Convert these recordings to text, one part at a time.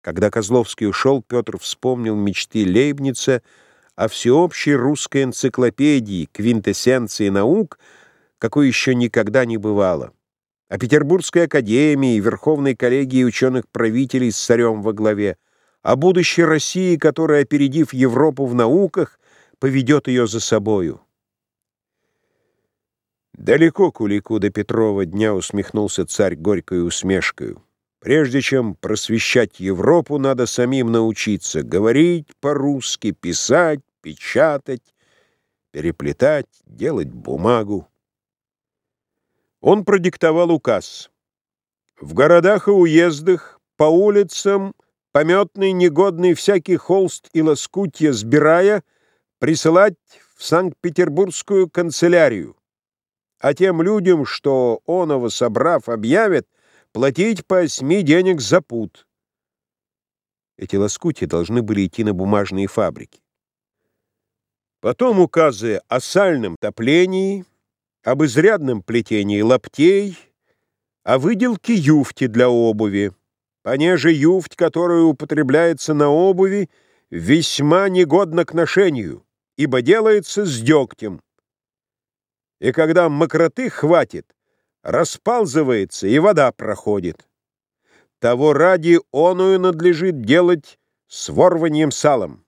Когда Козловский ушел, Петр вспомнил мечты Лейбница о всеобщей русской энциклопедии, квинтэссенции наук, какой еще никогда не бывало, о Петербургской академии, Верховной коллегии ученых-правителей с царем во главе, о будущей России, которая, опередив Европу в науках, поведет ее за собою. Далеко Кулику до Петрова дня усмехнулся царь горькой усмешкою. Прежде чем просвещать Европу, надо самим научиться говорить по-русски, писать, печатать, переплетать, делать бумагу. Он продиктовал указ. В городах и уездах, по улицам, пометный, негодный всякий холст и лоскутья сбирая, присылать в Санкт-Петербургскую канцелярию. А тем людям, что оного собрав объявят, платить по осьми денег за пут. Эти лоскути должны были идти на бумажные фабрики. Потом указы о сальном топлении, об изрядном плетении лаптей, о выделке юфти для обуви, понеже юфть, которая употребляется на обуви, весьма негодна к ношению, ибо делается с дегтем. И когда мокроты хватит, расползывается, и вода проходит. Того ради оную надлежит делать с ворванием салом.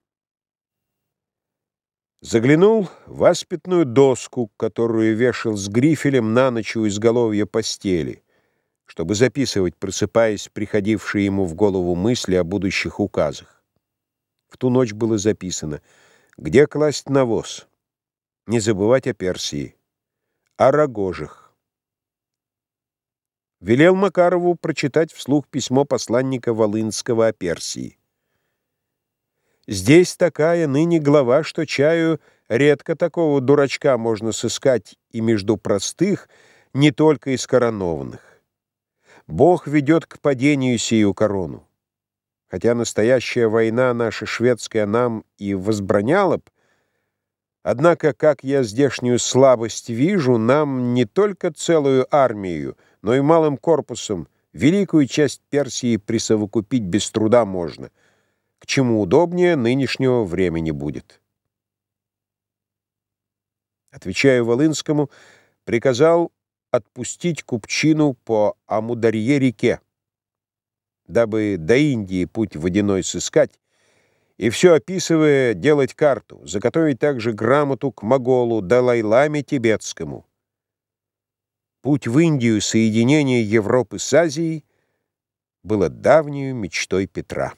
Заглянул в аспитную доску, которую вешал с грифелем на ночь у изголовья постели, чтобы записывать, просыпаясь, приходившие ему в голову мысли о будущих указах. В ту ночь было записано, где класть навоз, не забывать о Персии, о рогожах, велел Макарову прочитать вслух письмо посланника Волынского о Персии. Здесь такая ныне глава, что чаю редко такого дурачка можно сыскать и между простых, не только из коронованных. Бог ведет к падению сию корону. Хотя настоящая война наша шведская нам и возбраняла б, однако, как я здешнюю слабость вижу, нам не только целую армию — но и малым корпусом великую часть Персии присовокупить без труда можно, к чему удобнее нынешнего времени будет. Отвечая Волынскому, приказал отпустить купчину по Амударье-реке, дабы до Индии путь водяной сыскать, и все описывая, делать карту, заготовить также грамоту к Моголу, Далай-ламе тибетскому. Путь в Индию, соединение Европы с Азией было давней мечтой Петра.